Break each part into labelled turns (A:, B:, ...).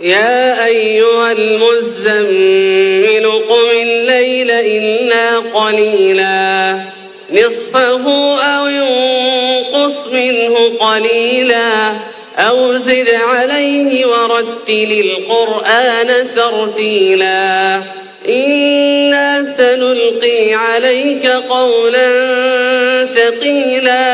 A: يا أيها المزمل قم الليل إلا قليلا نصفه أو ينقص منه قليلا أو زد عليه ورتل القرآن ترتيلا إنا سنلقي عليك قولا ثقيلا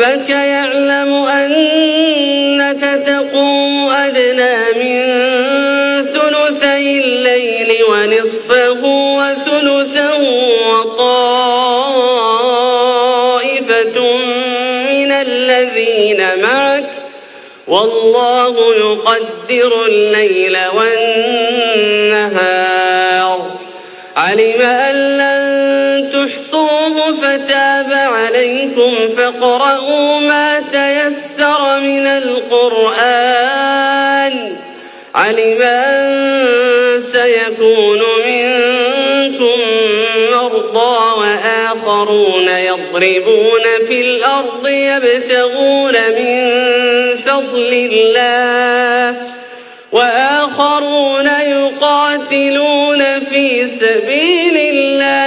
A: ربك يعلم أنك تقوم أدنى من ثلثي الليل ونصفه وثلثا وطائفة من الذين معك والله يقدر الليل والنهار علم أن لن تحسن فتاب عليكم فاقرؤوا ما تيسر من القرآن علما سيكون منكم مرضى وآخرون يضربون في الأرض يبتغون من فضل الله وآخرون يقاتلون في سبيل